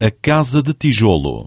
a casa de tijolo.